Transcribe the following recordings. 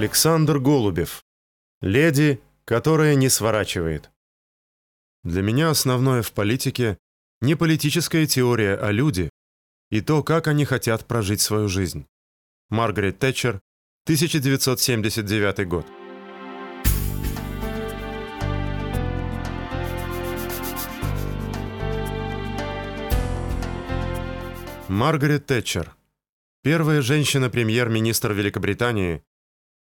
Александр Голубев. Леди, которая не сворачивает. Для меня основное в политике не политическая теория, а люди и то, как они хотят прожить свою жизнь. Маргарет Тэтчер, 1979 год. Маргарет Тэтчер, первая женщина-премьер-министр Великобритании,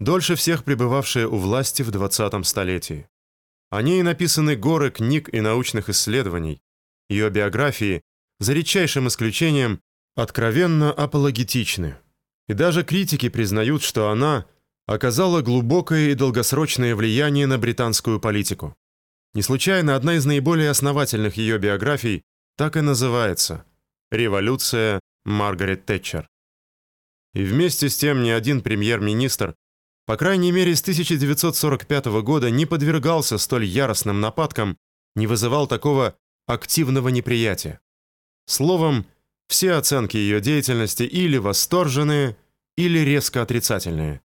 дольше всех пребывавшая у власти в 20 столетии. О ней написаны горы книг и научных исследований. Ее биографии, за редчайшим исключением, откровенно апологетичны. И даже критики признают, что она оказала глубокое и долгосрочное влияние на британскую политику. Не случайно одна из наиболее основательных ее биографий так и называется «Революция Маргарет Тэтчер». И вместе с тем ни один премьер-министр по крайней мере, с 1945 года не подвергался столь яростным нападкам, не вызывал такого активного неприятия. Словом, все оценки ее деятельности или восторженные, или резко отрицательные.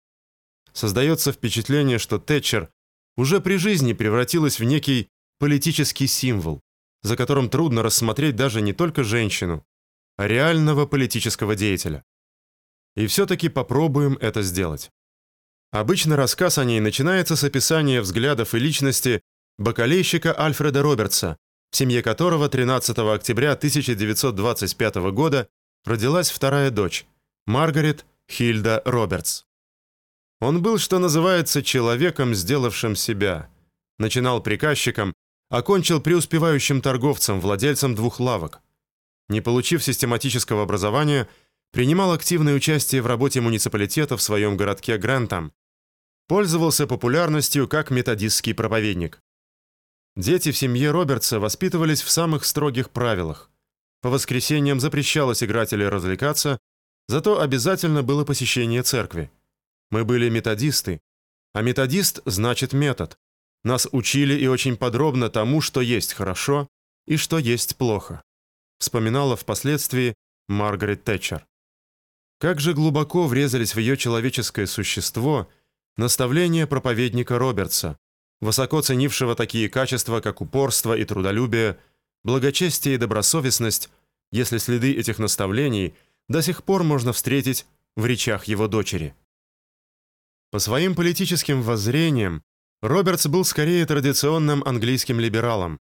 Создается впечатление, что Тэтчер уже при жизни превратилась в некий политический символ, за которым трудно рассмотреть даже не только женщину, а реального политического деятеля. И все-таки попробуем это сделать. Обычно рассказ о ней начинается с описания взглядов и личности бакалейщика Альфреда Робертса, в семье которого 13 октября 1925 года родилась вторая дочь, Маргарет Хильда Робертс. Он был, что называется, человеком, сделавшим себя. Начинал приказчиком, окончил преуспевающим торговцем, владельцем двух лавок. Не получив систематического образования, принимал активное участие в работе муниципалитета в своем городке Грентам, пользовался популярностью как методистский проповедник. Дети в семье Робертса воспитывались в самых строгих правилах. По воскресеньям запрещалось играть или развлекаться, зато обязательно было посещение церкви. Мы были методисты, а методист значит метод. Нас учили и очень подробно тому, что есть хорошо и что есть плохо. Вспоминала впоследствии Маргарет Тэтчер. Как же глубоко врезались в ее человеческое существо – Наставление проповедника Робертса, высоко ценившего такие качества, как упорство и трудолюбие, благочестие и добросовестность, если следы этих наставлений до сих пор можно встретить в речах его дочери. По своим политическим воззрениям Робертс был скорее традиционным английским либералом.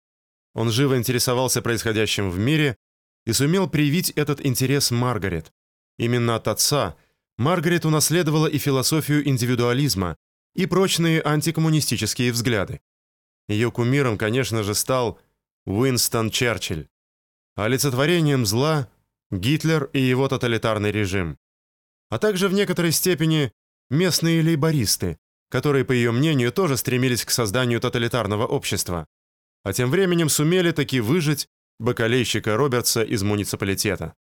Он живо интересовался происходящим в мире и сумел привить этот интерес Маргарет. Именно от отца – Маргарет унаследовала и философию индивидуализма, и прочные антикоммунистические взгляды. Ее кумиром, конечно же, стал Уинстон Черчилль, олицетворением зла – Гитлер и его тоталитарный режим, а также в некоторой степени местные лейбористы, которые, по ее мнению, тоже стремились к созданию тоталитарного общества, а тем временем сумели таки выжить бакалейщика Робертса из муниципалитета.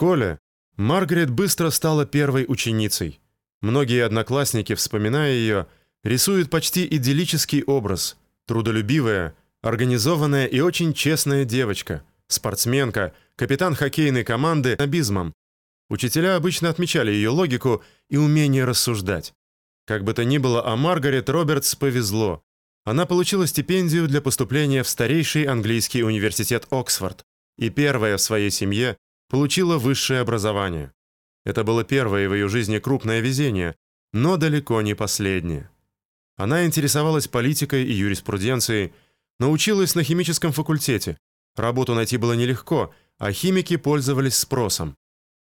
Школе Маргарет быстро стала первой ученицей. Многие одноклассники, вспоминая ее, рисуют почти идиллический образ. Трудолюбивая, организованная и очень честная девочка, спортсменка, капитан хоккейной команды набизмом. Учителя обычно отмечали ее логику и умение рассуждать. Как бы то ни было, а Маргарет Робертс повезло. Она получила стипендию для поступления в старейший английский университет Оксфорд и первая в своей семье получила высшее образование. Это было первое в ее жизни крупное везение, но далеко не последнее. Она интересовалась политикой и юриспруденцией, научилась на химическом факультете. Работу найти было нелегко, а химики пользовались спросом.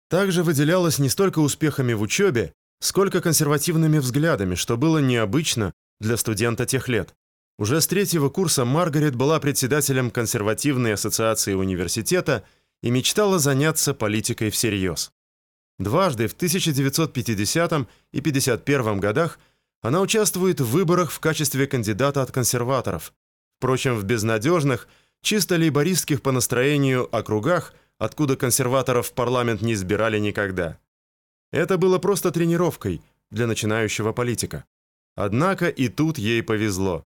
Также выделялась не столько успехами в учебе, сколько консервативными взглядами, что было необычно для студента тех лет. Уже с третьего курса Маргарет была председателем консервативной ассоциации университета – и мечтала заняться политикой всерьез. Дважды в 1950 и 1951 годах она участвует в выборах в качестве кандидата от консерваторов. Впрочем, в безнадежных, чисто лейбористских по настроению округах, откуда консерваторов в парламент не избирали никогда. Это было просто тренировкой для начинающего политика. Однако и тут ей повезло.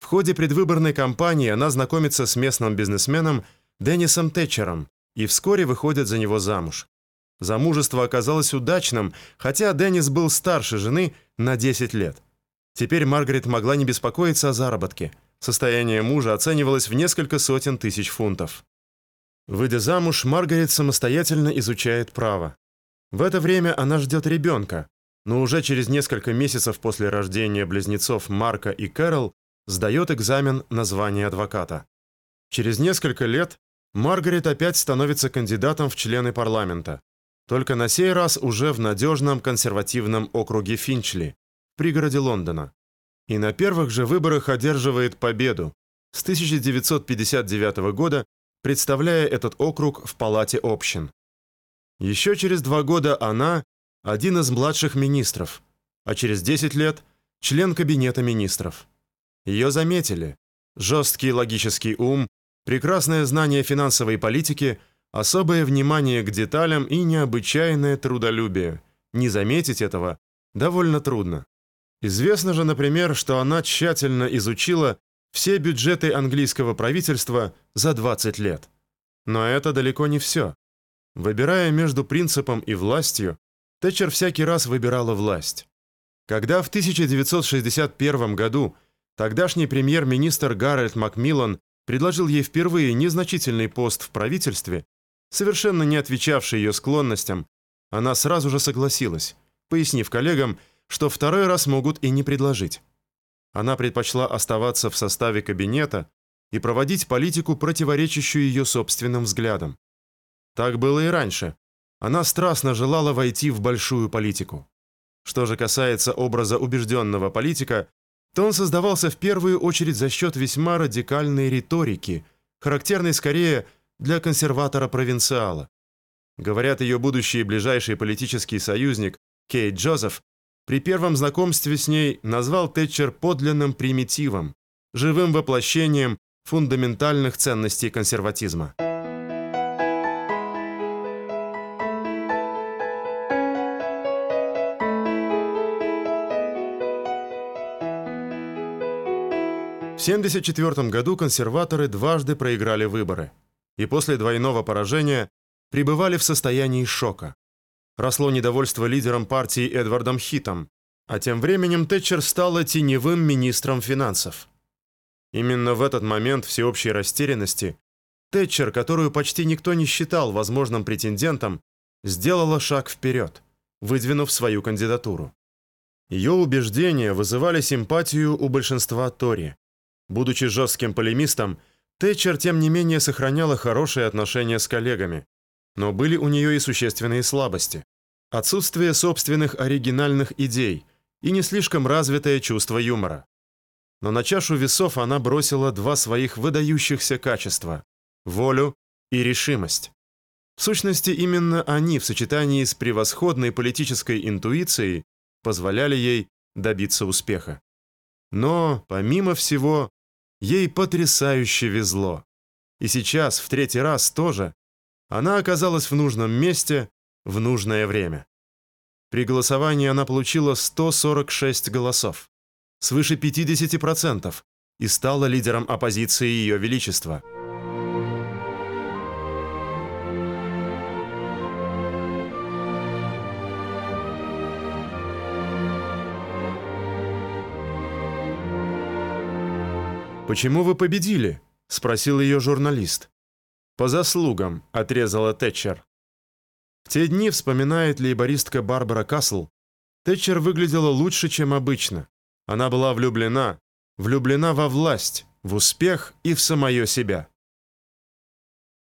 В ходе предвыборной кампании она знакомится с местным бизнесменом Деннисом Тэтчером и вскоре выходит за него замуж. Замужество оказалось удачным, хотя Деннис был старше жены на 10 лет. Теперь Маргарет могла не беспокоиться о заработке. Состояние мужа оценивалось в несколько сотен тысяч фунтов. Выйдя замуж, Маргарет самостоятельно изучает право. В это время она ждет ребенка, но уже через несколько месяцев после рождения близнецов Марка и Кэрол сдает экзамен на звание адвоката. Через несколько лет Маргарет опять становится кандидатом в члены парламента, только на сей раз уже в надежном консервативном округе Финчли, пригороде Лондона. И на первых же выборах одерживает победу, с 1959 года представляя этот округ в Палате общин. Еще через два года она – один из младших министров, а через 10 лет – член Кабинета министров. Ее заметили. Жесткий логический ум, прекрасное знание финансовой политики, особое внимание к деталям и необычайное трудолюбие. Не заметить этого довольно трудно. Известно же, например, что она тщательно изучила все бюджеты английского правительства за 20 лет. Но это далеко не все. Выбирая между принципом и властью, Тэтчер всякий раз выбирала власть. Когда в 1961 году тогдашний премьер-министр Гарольд Макмиллан предложил ей впервые незначительный пост в правительстве, совершенно не отвечавший ее склонностям, она сразу же согласилась, пояснив коллегам, что второй раз могут и не предложить. Она предпочла оставаться в составе кабинета и проводить политику, противоречащую ее собственным взглядам. Так было и раньше. Она страстно желала войти в большую политику. Что же касается образа убежденного политика, то он создавался в первую очередь за счет весьма радикальной риторики, характерной скорее для консерватора-провинциала. Говорят, ее будущий и ближайший политический союзник Кейт Джозеф при первом знакомстве с ней назвал Тэтчер подлинным примитивом, живым воплощением фундаментальных ценностей консерватизма. В 1974 году консерваторы дважды проиграли выборы и после двойного поражения пребывали в состоянии шока. Росло недовольство лидером партии Эдвардом Хитом, а тем временем Тэтчер стала теневым министром финансов. Именно в этот момент всеобщей растерянности Тэтчер, которую почти никто не считал возможным претендентом, сделала шаг вперед, выдвинув свою кандидатуру. Ее убеждения вызывали симпатию у большинства Тори. Будучи жестким полемистом, Тэтчер, тем не менее, сохраняла хорошие отношения с коллегами, но были у нее и существенные слабости. Отсутствие собственных оригинальных идей и не слишком развитое чувство юмора. Но на чашу весов она бросила два своих выдающихся качества – волю и решимость. В сущности, именно они в сочетании с превосходной политической интуицией позволяли ей добиться успеха. Но, помимо всего, ей потрясающе везло. И сейчас, в третий раз тоже, она оказалась в нужном месте в нужное время. При голосовании она получила 146 голосов, свыше 50%, и стала лидером оппозиции Ее Величества. «Почему вы победили?» – спросил ее журналист. «По заслугам», — отрезала Тэтчер. В те дни, вспоминает лейбористка Барбара Касл, Тэтчер выглядела лучше, чем обычно. Она была влюблена, влюблена во власть, в успех и в самое себя.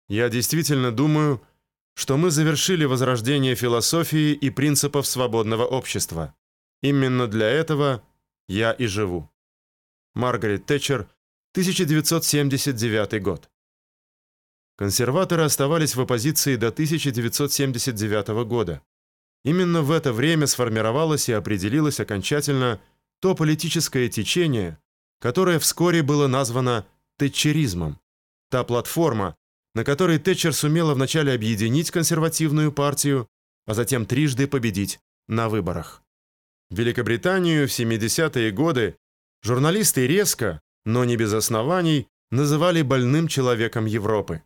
Я действительно думаю, что мы завершили возрождение философии и принципов свободного общества. Именно для этого я и живу. Маргарет Тэтчер, 1979 год. Консерваторы оставались в оппозиции до 1979 года. Именно в это время сформировалось и определилось окончательно то политическое течение, которое вскоре было названо тэтчеризмом. Та платформа, на которой Тэтчер сумела вначале объединить консервативную партию, а затем трижды победить на выборах. В Великобританию в 70-е годы журналисты резко, но не без оснований, называли больным человеком Европы.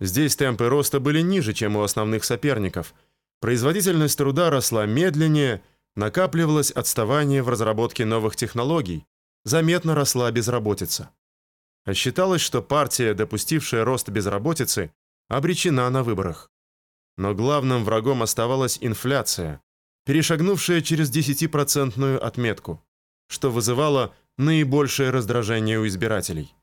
Здесь темпы роста были ниже, чем у основных соперников. Производительность труда росла медленнее, накапливалось отставание в разработке новых технологий, заметно росла безработица. А считалось, что партия, допустившая рост безработицы, обречена на выборах. Но главным врагом оставалась инфляция, перешагнувшая через 10% отметку, что вызывало наибольшее раздражение у избирателей.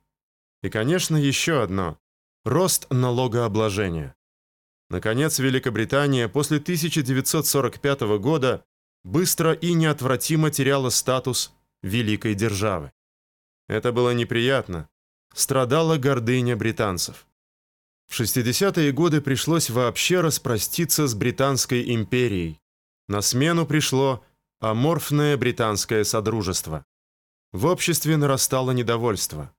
И, конечно, еще одно – рост налогообложения. Наконец, Великобритания после 1945 года быстро и неотвратимо теряла статус великой державы. Это было неприятно. Страдала гордыня британцев. В 60-е годы пришлось вообще распроститься с Британской империей. На смену пришло аморфное британское содружество. В обществе нарастало недовольство.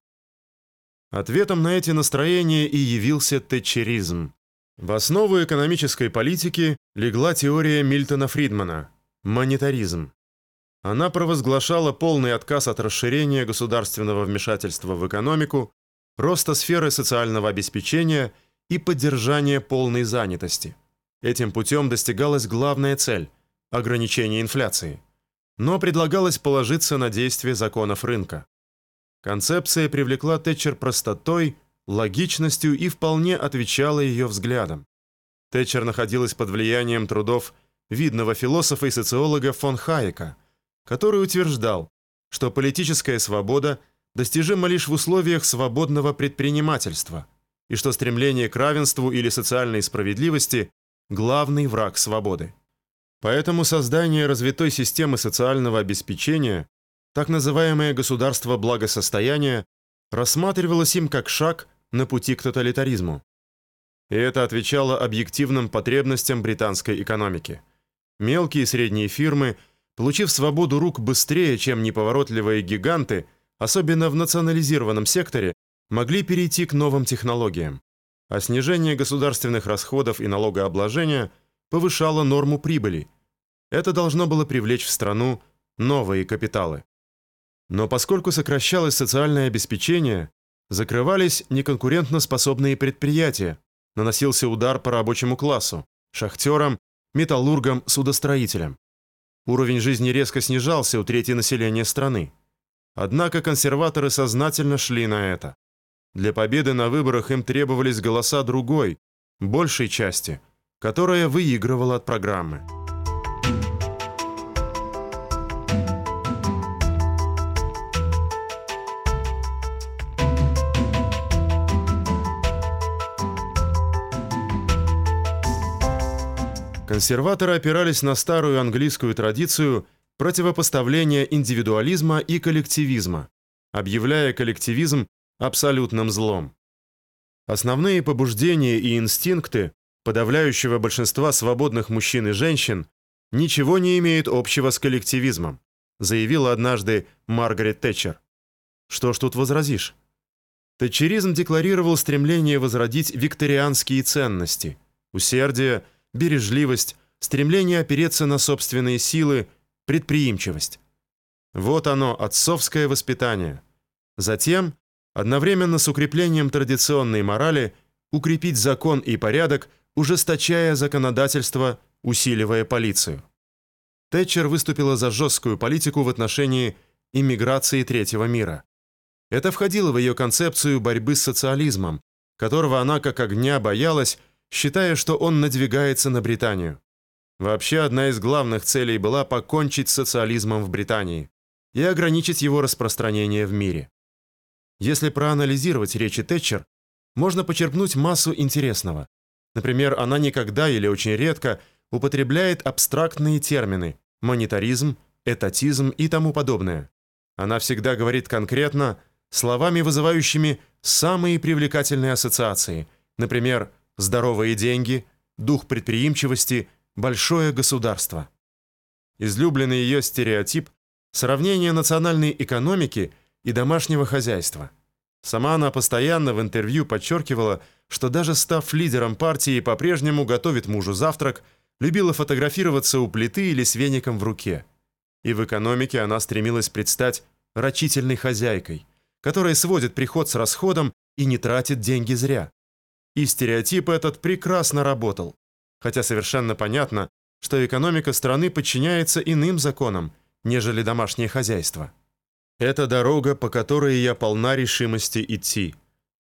Ответом на эти настроения и явился тетчеризм. В основу экономической политики легла теория Мильтона Фридмана – монетаризм. Она провозглашала полный отказ от расширения государственного вмешательства в экономику, роста сферы социального обеспечения и поддержания полной занятости. Этим путем достигалась главная цель – ограничение инфляции. Но предлагалось положиться на действие законов рынка. Концепция привлекла Тэтчер простотой, логичностью и вполне отвечала ее взглядам. Тэтчер находилась под влиянием трудов видного философа и социолога фон Хайека, который утверждал, что политическая свобода достижима лишь в условиях свободного предпринимательства и что стремление к равенству или социальной справедливости – главный враг свободы. Поэтому создание развитой системы социального обеспечения так называемое государство благосостояния рассматривалось им как шаг на пути к тоталитаризму. И это отвечало объективным потребностям британской экономики. Мелкие и средние фирмы, получив свободу рук быстрее, чем неповоротливые гиганты, особенно в национализированном секторе, могли перейти к новым технологиям. А снижение государственных расходов и налогообложения повышало норму прибыли. Это должно было привлечь в страну новые капиталы. Но поскольку сокращалось социальное обеспечение, закрывались неконкурентноспособные предприятия, наносился удар по рабочему классу, шахтерам, металлургам, судостроителям. Уровень жизни резко снижался у трети населения страны. Однако консерваторы сознательно шли на это. Для победы на выборах им требовались голоса другой, большей части, которая выигрывала от программы. Консерваторы опирались на старую английскую традицию противопоставления индивидуализма и коллективизма, объявляя коллективизм абсолютным злом. Основные побуждения и инстинкты подавляющего большинства свободных мужчин и женщин ничего не имеют общего с коллективизмом, заявила однажды Маргарет Тэтчер. Что ж тут возразишь? Тэтчеризм декларировал стремление возродить викторианские ценности, усердие, бережливость, стремление опереться на собственные силы, предприимчивость. Вот оно, отцовское воспитание. Затем, одновременно с укреплением традиционной морали, укрепить закон и порядок, ужесточая законодательство, усиливая полицию. Тэтчер выступила за жесткую политику в отношении иммиграции третьего мира. Это входило в ее концепцию борьбы с социализмом, которого она как огня боялась считая, что он надвигается на Британию. Вообще, одна из главных целей была покончить с социализмом в Британии и ограничить его распространение в мире. Если проанализировать речи Тэтчер, можно почерпнуть массу интересного. Например, она никогда или очень редко употребляет абстрактные термины монетаризм, этатизм и тому подобное. Она всегда говорит конкретно, словами, вызывающими самые привлекательные ассоциации, например, здоровые деньги, дух предприимчивости, большое государство. Излюбленный ее стереотип – сравнение национальной экономики и домашнего хозяйства. Сама она постоянно в интервью подчеркивала, что даже став лидером партии, по-прежнему готовит мужу завтрак, любила фотографироваться у плиты или с веником в руке. И в экономике она стремилась предстать рачительной хозяйкой, которая сводит приход с расходом и не тратит деньги зря. И стереотип этот прекрасно работал, хотя совершенно понятно, что экономика страны подчиняется иным законам, нежели домашнее хозяйство. Это дорога, по которой я полна решимости идти.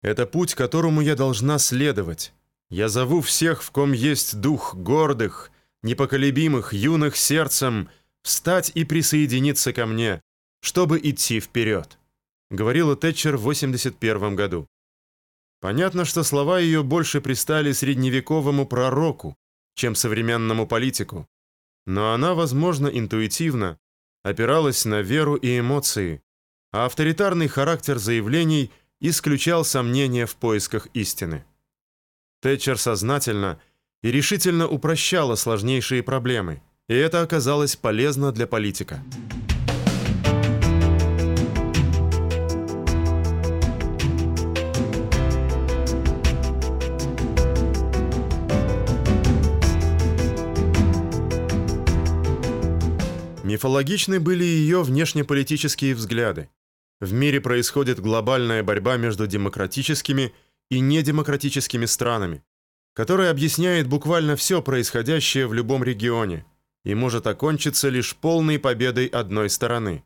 Это путь, которому я должна следовать. Я зову всех, в ком есть дух гордых, непоколебимых, юных сердцем, встать и присоединиться ко мне, чтобы идти вперед», — говорила Тэтчер в 81 году. Понятно, что слова ее больше пристали средневековому пророку, чем современному политику, но она, возможно, интуитивно опиралась на веру и эмоции, а авторитарный характер заявлений исключал сомнения в поисках истины. Тэтчер сознательно и решительно упрощала сложнейшие проблемы, и это оказалось полезно для политика. Мифологичны были ее внешнеполитические взгляды. В мире происходит глобальная борьба между демократическими и недемократическими странами, которая объясняет буквально все происходящее в любом регионе и может окончиться лишь полной победой одной стороны.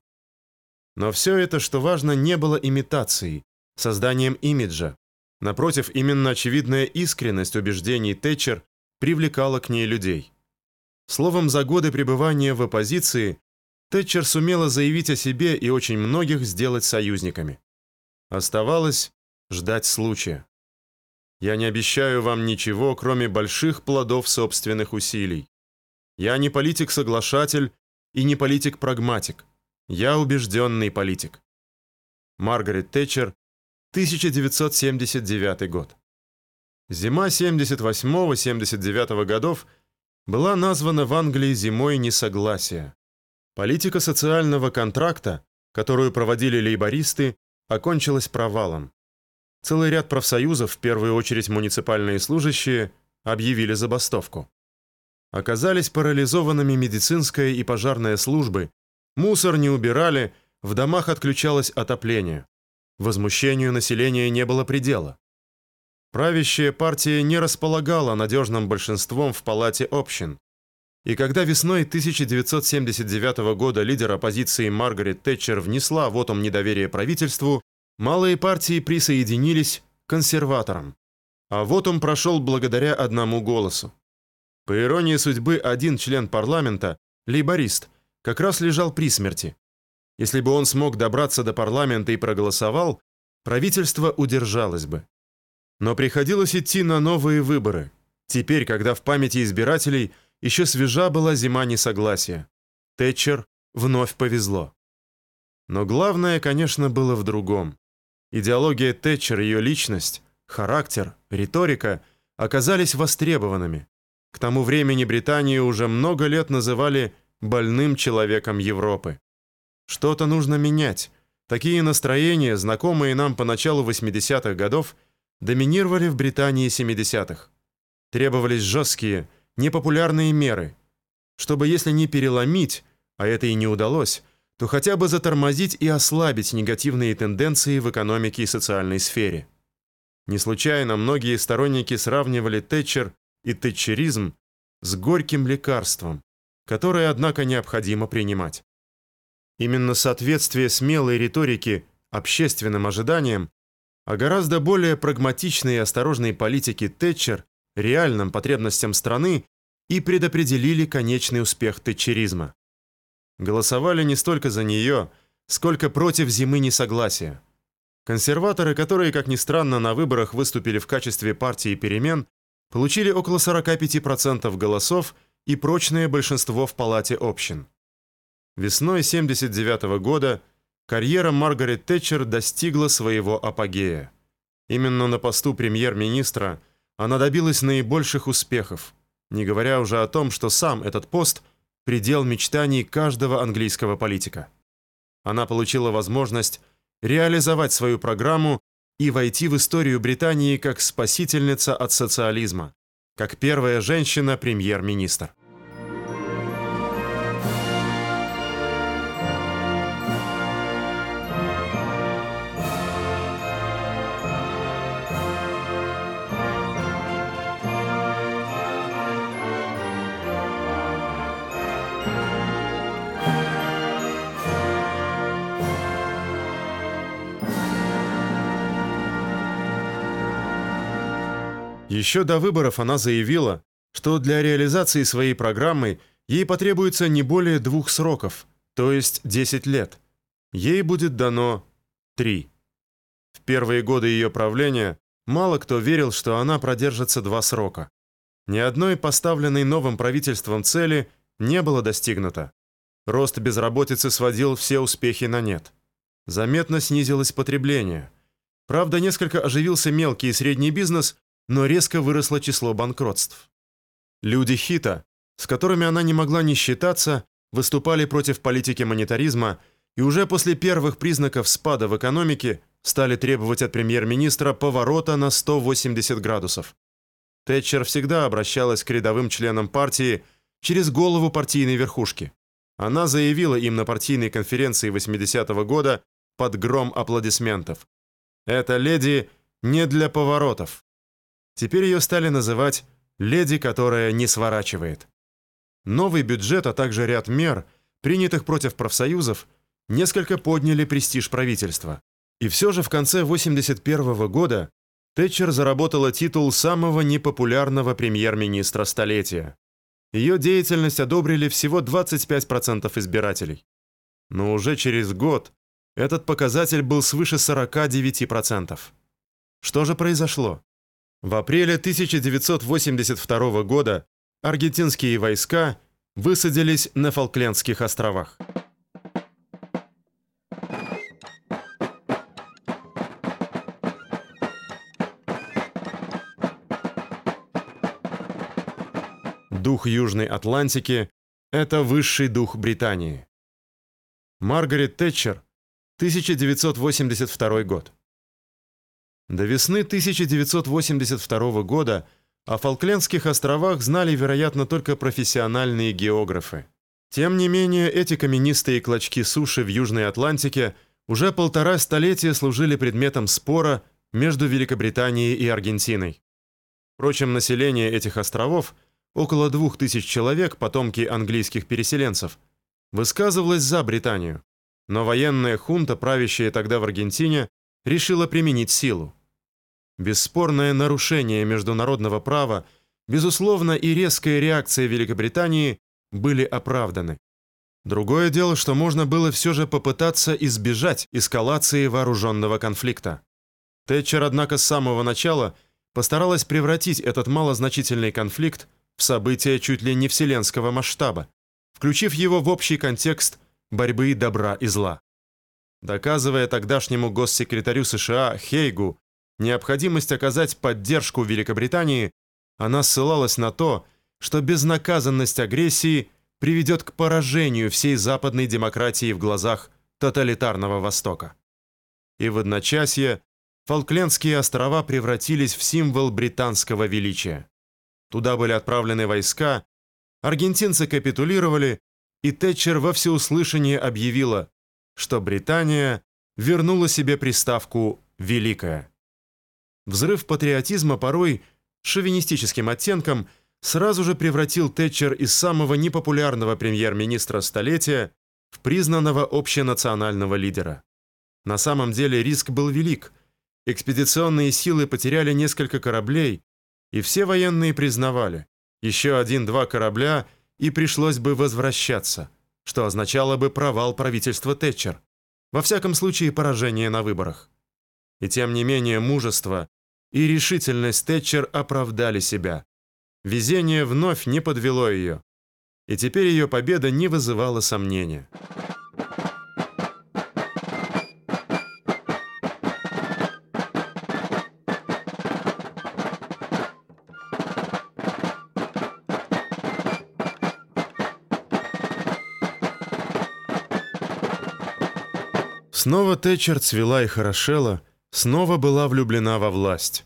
Но все это, что важно, не было имитацией, созданием имиджа. Напротив, именно очевидная искренность убеждений Тэтчер привлекала к ней людей. Словом, за годы пребывания в оппозиции Тэтчер сумела заявить о себе и очень многих сделать союзниками. Оставалось ждать случая. Я не обещаю вам ничего, кроме больших плодов собственных усилий. Я не политик-соглашатель и не политик-прагматик. Я убежденный политик. Маргарет Тэтчер, 1979 год. Зима 78-79 годов была названа в Англии зимой несогласия. Политика социального контракта, которую проводили лейбористы, окончилась провалом. Целый ряд профсоюзов, в первую очередь муниципальные служащие, объявили забастовку. Оказались парализованными медицинская и пожарная службы, мусор не убирали, в домах отключалось отопление. Возмущению населения не было предела. Правящая партия не располагала надежным большинством в палате общин. И когда весной 1979 года лидер оппозиции Маргарет Тэтчер внесла вотум недоверия правительству, малые партии присоединились к консерваторам. А вотум прошел благодаря одному голосу. По иронии судьбы, один член парламента, лейборист, как раз лежал при смерти. Если бы он смог добраться до парламента и проголосовал, правительство удержалось бы. Но приходилось идти на новые выборы. Теперь, когда в памяти избирателей – еще свежа была зима несогласия. Тэтчер вновь повезло. Но главное, конечно, было в другом. Идеология Тэтчер, ее личность, характер, риторика оказались востребованными. К тому времени Британию уже много лет называли «больным человеком Европы». Что-то нужно менять. Такие настроения, знакомые нам по началу 80-х годов, доминировали в Британии 70-х. Требовались жесткие, непопулярные меры, чтобы если не переломить, а это и не удалось, то хотя бы затормозить и ослабить негативные тенденции в экономике и социальной сфере. Не случайно многие сторонники сравнивали Тэтчер и тэтчеризм с горьким лекарством, которое, однако, необходимо принимать. Именно соответствие смелой риторики общественным ожиданиям, а гораздо более прагматичной и осторожной политики Тэтчер реальным потребностям страны и предопределили конечный успех тэтчеризма. Голосовали не столько за нее, сколько против зимы несогласия. Консерваторы, которые, как ни странно, на выборах выступили в качестве партии перемен, получили около 45% голосов и прочное большинство в палате общин. Весной 79 -го года карьера Маргарет Тэтчер достигла своего апогея. Именно на посту премьер-министра – она добилась наибольших успехов, не говоря уже о том, что сам этот пост – предел мечтаний каждого английского политика. Она получила возможность реализовать свою программу и войти в историю Британии как спасительница от социализма, как первая женщина-премьер-министр. Еще до выборов она заявила, что для реализации своей программы ей потребуется не более двух сроков, то есть 10 лет. Ей будет дано 3. В первые годы ее правления мало кто верил, что она продержится два срока. Ни одной поставленной новым правительством цели не было достигнуто. Рост безработицы сводил все успехи на нет. Заметно снизилось потребление. Правда, несколько оживился мелкий и средний бизнес, но резко выросло число банкротств. Люди Хита, с которыми она не могла не считаться, выступали против политики монетаризма и уже после первых признаков спада в экономике стали требовать от премьер-министра поворота на 180 градусов. Тэтчер всегда обращалась к рядовым членам партии через голову партийной верхушки. Она заявила им на партийной конференции 80-го года под гром аплодисментов. «Эта леди не для поворотов». Теперь ее стали называть «леди, которая не сворачивает». Новый бюджет, а также ряд мер, принятых против профсоюзов, несколько подняли престиж правительства. И все же в конце 81 -го года Тэтчер заработала титул самого непопулярного премьер-министра столетия. Ее деятельность одобрили всего 25% избирателей. Но уже через год этот показатель был свыше 49%. Что же произошло? В апреле 1982 года аргентинские войска высадились на Фолклендских островах. Дух Южной Атлантики – это высший дух Британии. Маргарет Тэтчер, 1982 год. До весны 1982 года о Фолклендских островах знали, вероятно, только профессиональные географы. Тем не менее, эти каменистые клочки суши в Южной Атлантике уже полтора столетия служили предметом спора между Великобританией и Аргентиной. Впрочем, население этих островов, около двух тысяч человек, потомки английских переселенцев, высказывалось за Британию. Но военная хунта, правящая тогда в Аргентине, решила применить силу. Бесспорное нарушение международного права, безусловно, и резкая реакция Великобритании были оправданы. Другое дело, что можно было все же попытаться избежать эскалации вооруженного конфликта. Тэтчер, однако, с самого начала постаралась превратить этот малозначительный конфликт в событие чуть ли не вселенского масштаба, включив его в общий контекст борьбы добра и зла. Доказывая тогдашнему госсекретарю США Хейгу необходимость оказать поддержку Великобритании, она ссылалась на то, что безнаказанность агрессии приведет к поражению всей западной демократии в глазах тоталитарного Востока. И в одночасье Фолклендские острова превратились в символ британского величия. Туда были отправлены войска, аргентинцы капитулировали, и Тэтчер во всеуслышание объявила, что Британия вернула себе приставку «Великая». Взрыв патриотизма порой шовинистическим оттенком сразу же превратил Тэтчер из самого непопулярного премьер-министра столетия в признанного общенационального лидера. На самом деле риск был велик. Экспедиционные силы потеряли несколько кораблей, и все военные признавали, еще один-два корабля – и пришлось бы возвращаться, что означало бы провал правительства Тэтчер, во всяком случае поражение на выборах. И тем не менее мужество и решительность Тэтчер оправдали себя. Везение вновь не подвело ее, и теперь ее победа не вызывала сомнения. Снова Тэтчер цвела и хорошела, снова была влюблена во власть.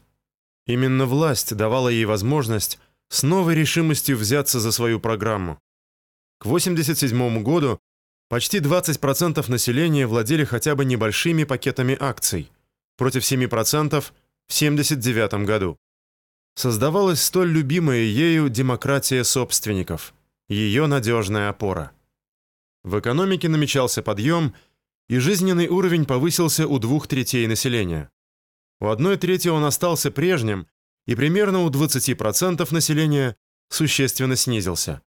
Именно власть давала ей возможность с новой решимостью взяться за свою программу. К 1987 году почти 20% населения владели хотя бы небольшими пакетами акций, против 7% в 1979 году. Создавалась столь любимая ею демократия собственников, ее надежная опора. В экономике намечался подъем – и жизненный уровень повысился у двух третей населения. У одной трети он остался прежним, и примерно у 20% населения существенно снизился.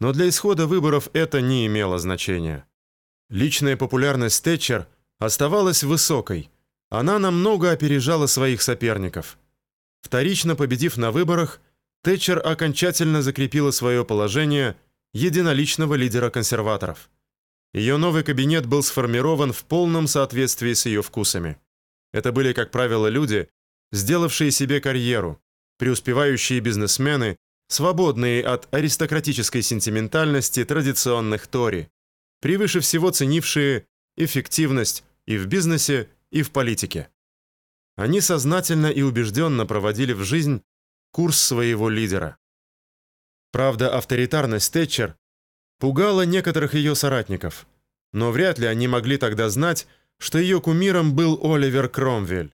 Но для исхода выборов это не имело значения. Личная популярность Тэтчер оставалась высокой. Она намного опережала своих соперников. Вторично победив на выборах, Тэтчер окончательно закрепила свое положение единоличного лидера консерваторов. Ее новый кабинет был сформирован в полном соответствии с ее вкусами. Это были, как правило, люди, сделавшие себе карьеру, преуспевающие бизнесмены, свободные от аристократической сентиментальности традиционных Тори, превыше всего ценившие эффективность и в бизнесе, и в политике. Они сознательно и убежденно проводили в жизнь курс своего лидера. Правда, авторитарность Тэтчер пугала некоторых ее соратников, но вряд ли они могли тогда знать, что ее кумиром был Оливер Кромвель.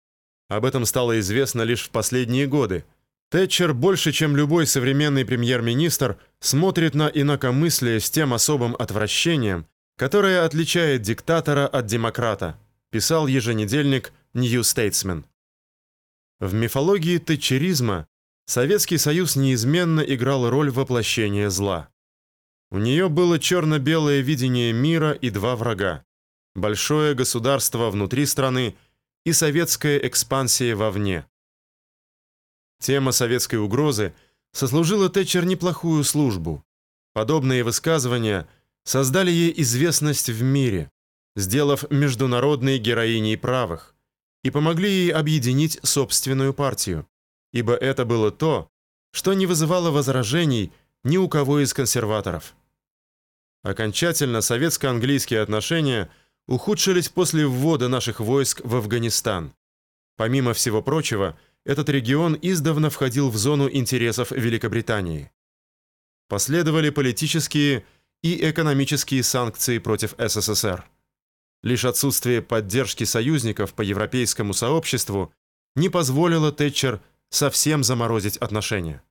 Об этом стало известно лишь в последние годы. Тэтчер больше, чем любой современный премьер-министр, смотрит на инакомыслие с тем особым отвращением, которое отличает диктатора от демократа, писал еженедельник New Statesman. В мифологии тэтчеризма Советский Союз неизменно играл роль воплощения зла. У нее было черно-белое видение мира и два врага – большое государство внутри страны и советская экспансия вовне. Тема советской угрозы сослужила Тэтчер неплохую службу. Подобные высказывания создали ей известность в мире, сделав международной героиней правых, и помогли ей объединить собственную партию ибо это было то, что не вызывало возражений ни у кого из консерваторов. Окончательно советско-английские отношения ухудшились после ввода наших войск в Афганистан. Помимо всего прочего, этот регион издавна входил в зону интересов Великобритании. Последовали политические и экономические санкции против СССР. Лишь отсутствие поддержки союзников по европейскому сообществу не позволило Тэтчер совсем заморозить отношения.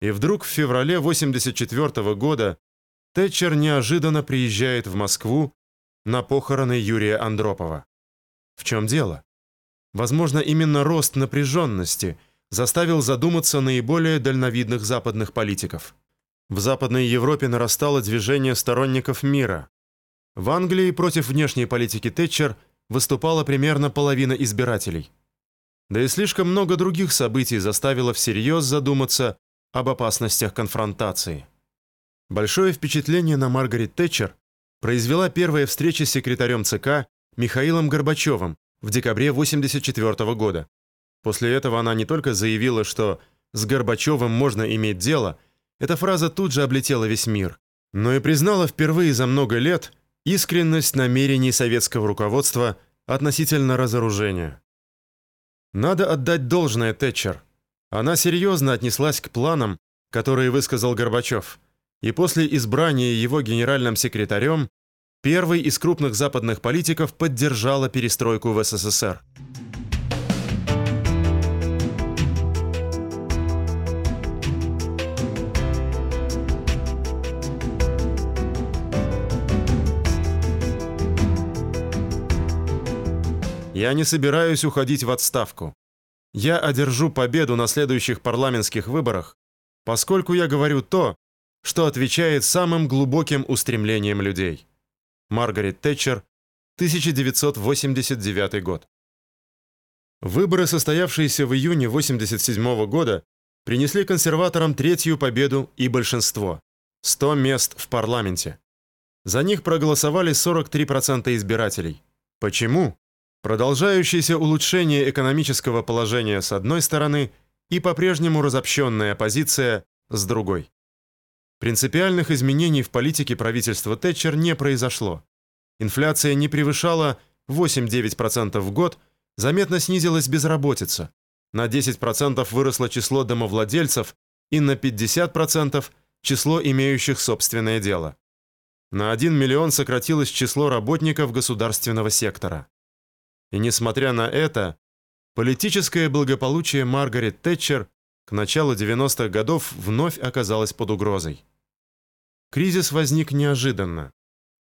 И вдруг в феврале 84 года Тэтчер неожиданно приезжает в Москву на похороны Юрия Андропова. В чем дело? Возможно, именно рост напряженности заставил задуматься наиболее дальновидных западных политиков. В Западной Европе нарастало движение сторонников мира. В Англии против внешней политики Тэтчер выступала примерно половина избирателей – да и слишком много других событий заставило всерьез задуматься об опасностях конфронтации. Большое впечатление на Маргарет Тэтчер произвела первая встреча с секретарем ЦК Михаилом Горбачевым в декабре 1984 года. После этого она не только заявила, что «с Горбачевым можно иметь дело», эта фраза тут же облетела весь мир, но и признала впервые за много лет искренность намерений советского руководства относительно разоружения. Надо отдать должное Тэтчер. Она серьезно отнеслась к планам, которые высказал Горбачев, и после избрания его генеральным секретарем первый из крупных западных политиков поддержала перестройку в СССР. Я не собираюсь уходить в отставку. Я одержу победу на следующих парламентских выборах, поскольку я говорю то, что отвечает самым глубоким устремлениям людей. Маргарет Тэтчер, 1989 год. Выборы, состоявшиеся в июне 1987 года, принесли консерваторам третью победу и большинство – 100 мест в парламенте. За них проголосовали 43% избирателей. Почему? Продолжающееся улучшение экономического положения с одной стороны и по-прежнему разобщенная оппозиция с другой. Принципиальных изменений в политике правительства Тэтчер не произошло. Инфляция не превышала 8-9% в год, заметно снизилась безработица. На 10% выросло число домовладельцев и на 50% число имеющих собственное дело. На 1 миллион сократилось число работников государственного сектора. И несмотря на это, политическое благополучие Маргарет Тэтчер к началу 90-х годов вновь оказалось под угрозой. Кризис возник неожиданно.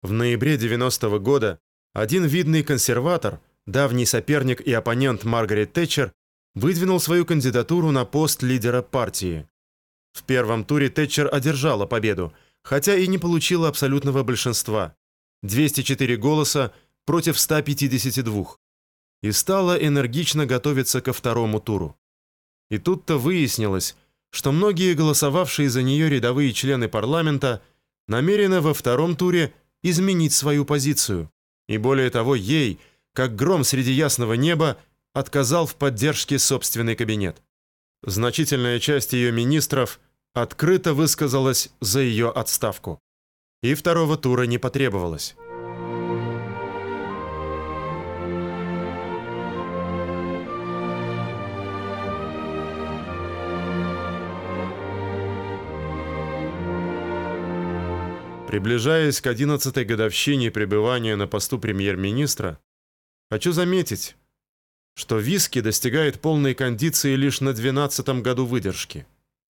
В ноябре 90-го года один видный консерватор, давний соперник и оппонент Маргарет Тэтчер, выдвинул свою кандидатуру на пост лидера партии. В первом туре Тэтчер одержала победу, хотя и не получила абсолютного большинства – 204 голоса против 152, и стала энергично готовиться ко второму туру. И тут-то выяснилось, что многие голосовавшие за нее рядовые члены парламента намерены во втором туре изменить свою позицию. И более того, ей, как гром среди ясного неба, отказал в поддержке собственный кабинет. Значительная часть ее министров открыто высказалась за ее отставку. И второго тура не потребовалось. Приближаясь к 11-й годовщине пребывания на посту премьер-министра, хочу заметить, что виски достигает полной кондиции лишь на 12-м году выдержки,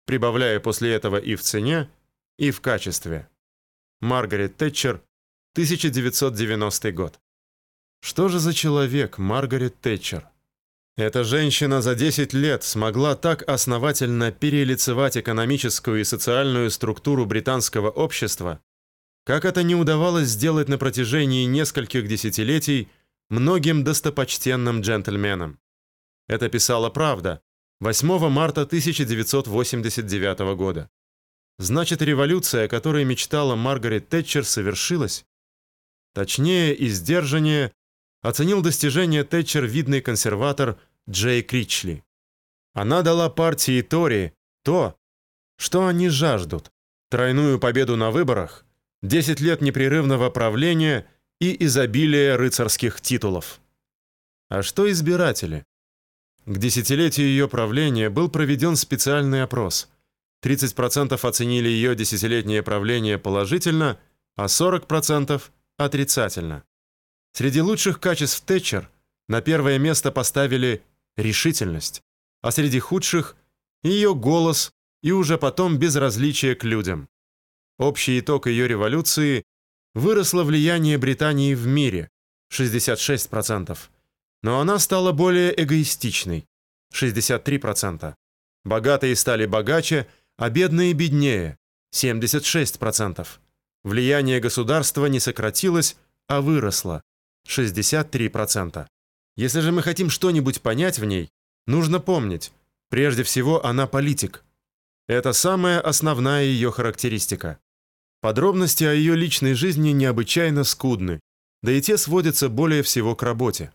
прибавляя после этого и в цене, и в качестве. Маргарет Тэтчер, 1990 год. Что же за человек Маргарет Тэтчер? Эта женщина за 10 лет смогла так основательно перелицевать экономическую и социальную структуру британского общества, как это не удавалось сделать на протяжении нескольких десятилетий многим достопочтенным джентльменам. Это писала «Правда» 8 марта 1989 года. Значит, революция, о которой мечтала Маргарет Тэтчер, совершилась? Точнее и сдержаннее оценил достижение Тэтчер видный консерватор Джей Кричли. Она дала партии Тори то, что они жаждут – тройную победу на выборах 10 лет непрерывного правления и изобилие рыцарских титулов. А что избиратели? К десятилетию ее правления был проведен специальный опрос. 30% оценили ее десятилетнее правление положительно, а 40% отрицательно. Среди лучших качеств Тэтчер на первое место поставили решительность, а среди худших – ее голос и уже потом безразличие к людям. Общий итог ее революции выросло влияние Британии в мире 66%, но она стала более эгоистичной 63%. Богатые стали богаче, а бедные беднее 76%. Влияние государства не сократилось, а выросло 63%. Если же мы хотим что-нибудь понять в ней, нужно помнить, прежде всего она политик. Это самая основная ее характеристика. Подробности о ее личной жизни необычайно скудны, да и те сводятся более всего к работе.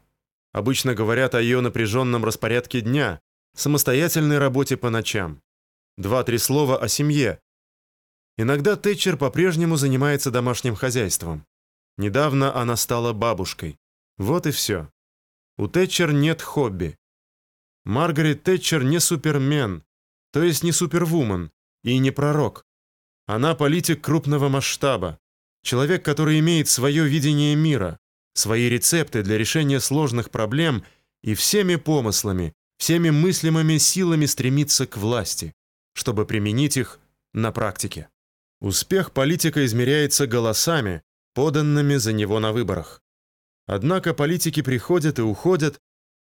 Обычно говорят о ее напряженном распорядке дня, самостоятельной работе по ночам. Два-три слова о семье. Иногда Тэтчер по-прежнему занимается домашним хозяйством. Недавно она стала бабушкой. Вот и все. У Тэтчер нет хобби. Маргарет Тэтчер не супермен, то есть не супервумен и не пророк. Она политик крупного масштаба, человек, который имеет свое видение мира, свои рецепты для решения сложных проблем и всеми помыслами, всеми мыслимыми силами стремится к власти, чтобы применить их на практике. Успех политика измеряется голосами, поданными за него на выборах. Однако политики приходят и уходят,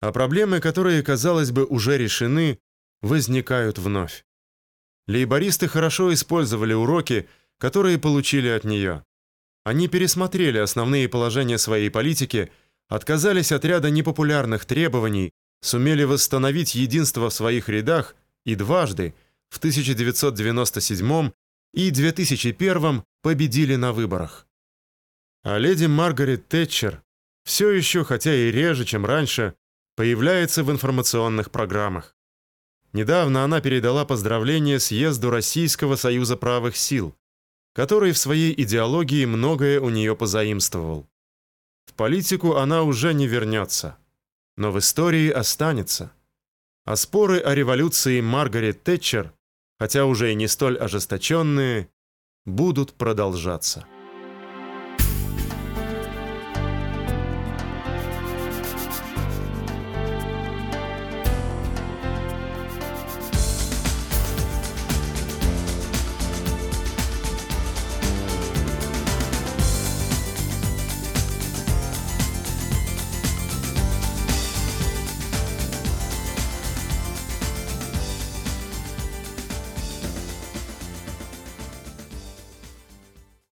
а проблемы, которые, казалось бы, уже решены, возникают вновь. Лейбористы хорошо использовали уроки, которые получили от нее. Они пересмотрели основные положения своей политики, отказались от ряда непопулярных требований, сумели восстановить единство в своих рядах и дважды, в 1997 и 2001 победили на выборах. А леди Маргарет Тэтчер все еще, хотя и реже, чем раньше, появляется в информационных программах. Недавно она передала поздравление съезду Российского союза правых сил, который в своей идеологии многое у нее позаимствовал. В политику она уже не вернется, но в истории останется. А споры о революции Маргарет Тэтчер, хотя уже и не столь ожесточенные, будут продолжаться.